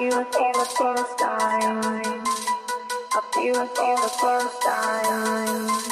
you for the first time. I feel it for the first time.